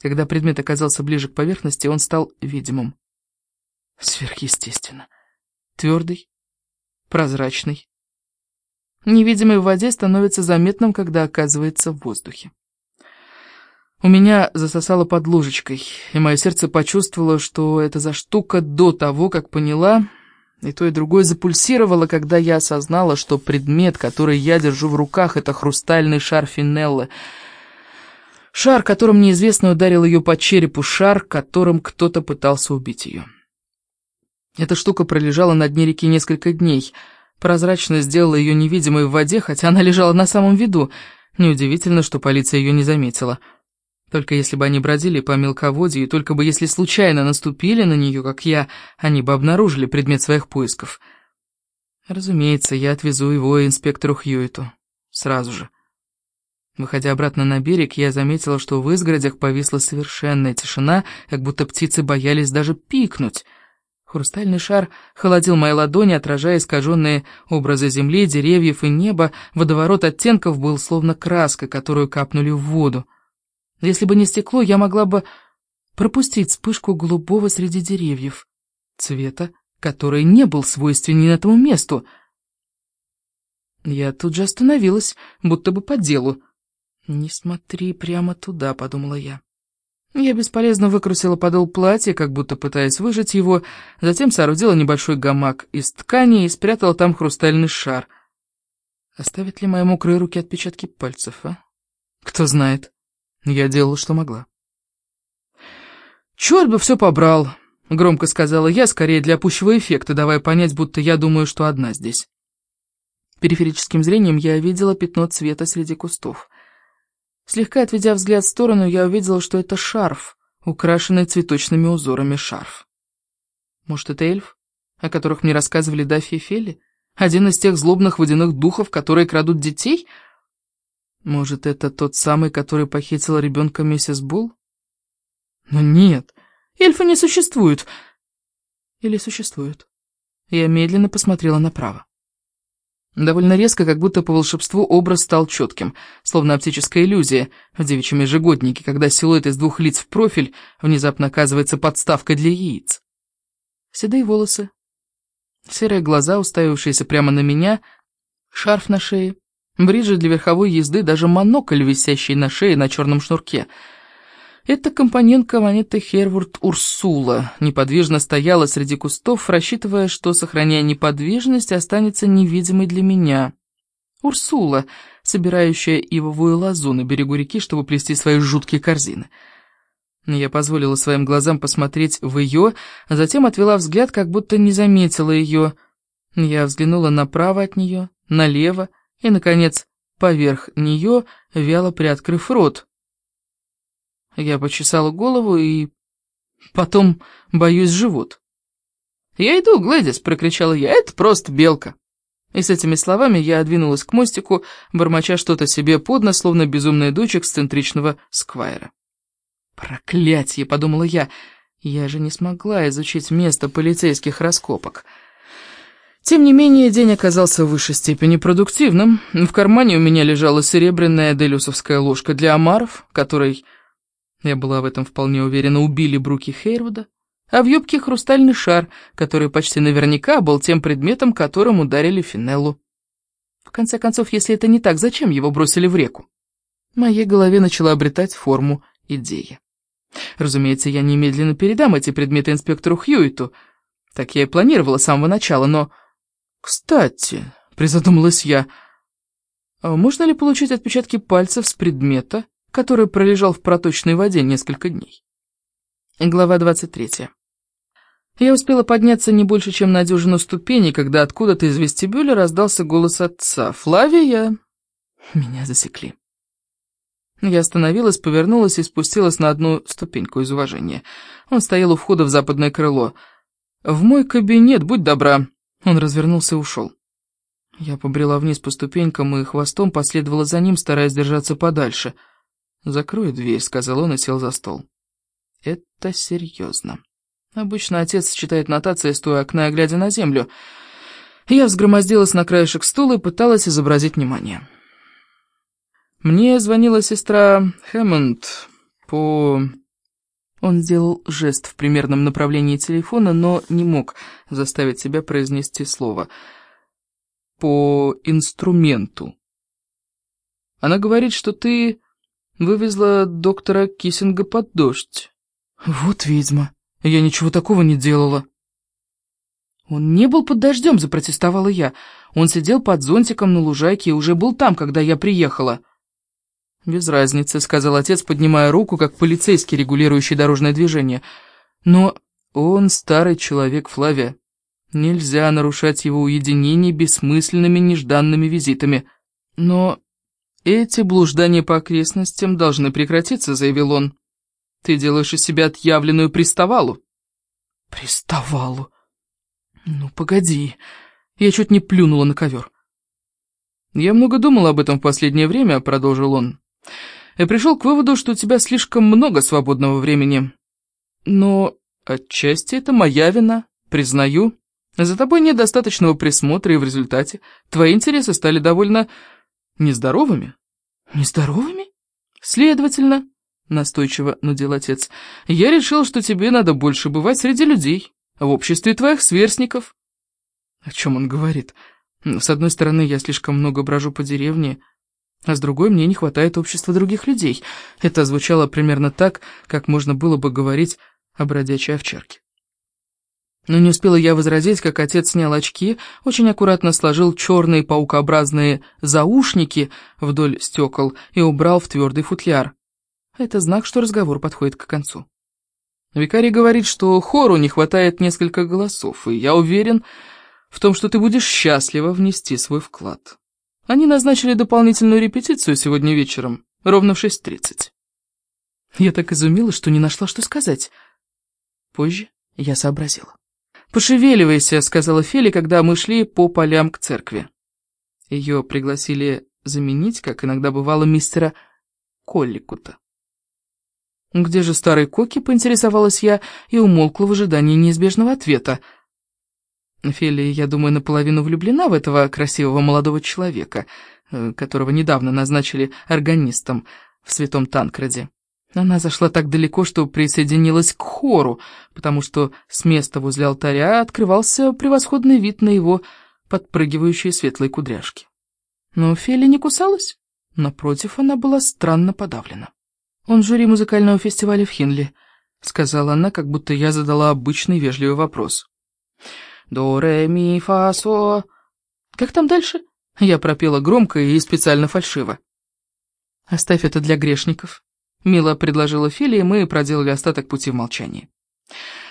Когда предмет оказался ближе к поверхности, он стал видимым. Сверхъестественно. Твердый, прозрачный. Невидимый в воде становится заметным, когда оказывается в воздухе. У меня засосало под ложечкой, и мое сердце почувствовало, что это за штука до того, как поняла, и то и другое запульсировало, когда я осознала, что предмет, который я держу в руках, это хрустальный шар Финеллы. Шар, которым неизвестно ударил ее по черепу, шар, которым кто-то пытался убить ее. Эта штука пролежала на дне реки несколько дней. Прозрачно сделала ее невидимой в воде, хотя она лежала на самом виду. Неудивительно, что полиция ее не заметила. Только если бы они бродили по мелководью, и только бы если случайно наступили на нее, как я, они бы обнаружили предмет своих поисков. Разумеется, я отвезу его инспектору Хьюиту. Сразу же. Выходя обратно на берег, я заметила, что в изгородях повисла совершенная тишина, как будто птицы боялись даже пикнуть — Хрустальный шар холодил мои ладони, отражая искаженные образы земли, деревьев и неба. Водоворот оттенков был словно краска, которую капнули в воду. Если бы не стекло, я могла бы пропустить вспышку голубого среди деревьев, цвета, который не был свойственен этому месту. Я тут же остановилась, будто бы по делу. «Не смотри прямо туда», — подумала я. Я бесполезно выкрутила подол платья, как будто пытаясь выжать его, затем соорудила небольшой гамак из ткани и спрятала там хрустальный шар. Оставят ли мои мокрые руки отпечатки пальцев, а? Кто знает. Я делала, что могла. «Черт бы все побрал!» — громко сказала я, скорее для пущего эффекта, давая понять, будто я думаю, что одна здесь. Периферическим зрением я видела пятно цвета среди кустов. Слегка отведя взгляд в сторону, я увидела, что это шарф, украшенный цветочными узорами шарф. Может, это эльф, о которых мне рассказывали Даффи и Фелли? Один из тех злобных водяных духов, которые крадут детей? Может, это тот самый, который похитил ребенка миссис Булл? Но нет, эльфы не существуют. Или существуют? Я медленно посмотрела направо. Довольно резко, как будто по волшебству, образ стал четким, словно оптическая иллюзия в девичьем ежегоднике, когда силуэт из двух лиц в профиль внезапно оказывается подставкой для яиц. Седые волосы, серые глаза, уставившиеся прямо на меня, шарф на шее, бриджи для верховой езды, даже монокль, висящий на шее на черном шнурке — эта компаньонка монеты Хервурд Урсула неподвижно стояла среди кустов, рассчитывая, что, сохраняя неподвижность, останется невидимой для меня. Урсула, собирающая ивовую лозу на берегу реки, чтобы плести свои жуткие корзины. Я позволила своим глазам посмотреть в ее, а затем отвела взгляд, как будто не заметила ее. Я взглянула направо от нее, налево и, наконец, поверх нее, вяло приоткрыв рот. Я почесала голову и... Потом, боюсь, живот. «Я иду, Глэдис!» — прокричала я. «Это просто белка!» И с этими словами я двинулась к мостику, бормоча что-то себе под нос, словно безумная дочь эксцентричного сквайра. «Проклятье!» — подумала я. «Я же не смогла изучить место полицейских раскопок». Тем не менее, день оказался в высшей степени продуктивным. В кармане у меня лежала серебряная делюсовская ложка для омаров, которой я была в этом вполне уверена, убили Бруки Хейрвуда, а в юбке хрустальный шар, который почти наверняка был тем предметом, которым ударили Финеллу. В конце концов, если это не так, зачем его бросили в реку? В моей голове начала обретать форму идея. Разумеется, я немедленно передам эти предметы инспектору Хьюиту. Так я и планировала с самого начала, но... Кстати, призадумалась я, а можно ли получить отпечатки пальцев с предмета, который пролежал в проточной воде несколько дней. Глава 23. Я успела подняться не больше, чем на дюжину ступеней, когда откуда-то из вестибюля раздался голос отца. «Флавия!» Меня засекли. Я остановилась, повернулась и спустилась на одну ступеньку из уважения. Он стоял у входа в западное крыло. «В мой кабинет, будь добра!» Он развернулся и ушел. Я побрела вниз по ступенькам и хвостом последовала за ним, стараясь держаться подальше — «Закрой дверь», — сказал он и сел за стол. «Это серьезно. Обычно отец читает нотации, стоя окна и глядя на землю. Я взгромоздилась на краешек стула и пыталась изобразить внимание. Мне звонила сестра Хэммонд по Он сделал жест в примерном направлении телефона, но не мог заставить себя произнести слово. «По инструменту». Она говорит, что ты вывезла доктора Киссинга под дождь. Вот ведьма. Я ничего такого не делала. Он не был под дождем, запротестовала я. Он сидел под зонтиком на лужайке и уже был там, когда я приехала. «Без разницы», — сказал отец, поднимая руку, как полицейский, регулирующий дорожное движение. «Но он старый человек, Флавия. Нельзя нарушать его уединение бессмысленными нежданными визитами. Но эти блуждания по окрестностям должны прекратиться», — заявил он. «Ты делаешь из себя отъявленную приставалу». «Приставалу? Ну, погоди. Я чуть не плюнула на ковер». «Я много думал об этом в последнее время», — продолжил он и пришел к выводу, что у тебя слишком много свободного времени. Но отчасти это моя вина, признаю. За тобой нет достаточного присмотра, и в результате твои интересы стали довольно нездоровыми. Нездоровыми? Следовательно, настойчиво нудил отец, я решил, что тебе надо больше бывать среди людей, в обществе твоих сверстников. О чем он говорит? С одной стороны, я слишком много брожу по деревне, а с другой мне не хватает общества других людей. Это звучало примерно так, как можно было бы говорить о бродячей овчарке. Но не успела я возразить, как отец снял очки, очень аккуратно сложил черные паукообразные заушники вдоль стекол и убрал в твердый футляр. Это знак, что разговор подходит к концу. Викарий говорит, что хору не хватает несколько голосов, и я уверен в том, что ты будешь счастлива внести свой вклад. Они назначили дополнительную репетицию сегодня вечером, ровно в 6.30. Я так изумилась, что не нашла, что сказать. Позже я сообразила. «Пошевеливайся», — сказала Фели, когда мы шли по полям к церкви. Ее пригласили заменить, как иногда бывало, мистера Колликута. «Где же старый Коки?» — поинтересовалась я и умолкла в ожидании неизбежного ответа — Фелли, я думаю, наполовину влюблена в этого красивого молодого человека, э, которого недавно назначили органистом в Святом Танкраде. Она зашла так далеко, что присоединилась к хору, потому что с места возле алтаря открывался превосходный вид на его подпрыгивающие светлые кудряшки. Но Фелли не кусалась. Напротив, она была странно подавлена. «Он жюри музыкального фестиваля в Хинли», — сказала она, как будто я задала обычный вежливый вопрос. До, ре, ми, фа, со... Как там дальше? Я пропела громко и специально фальшиво. Оставь это для грешников. Мило предложила Филия, и мы проделали остаток пути в молчании.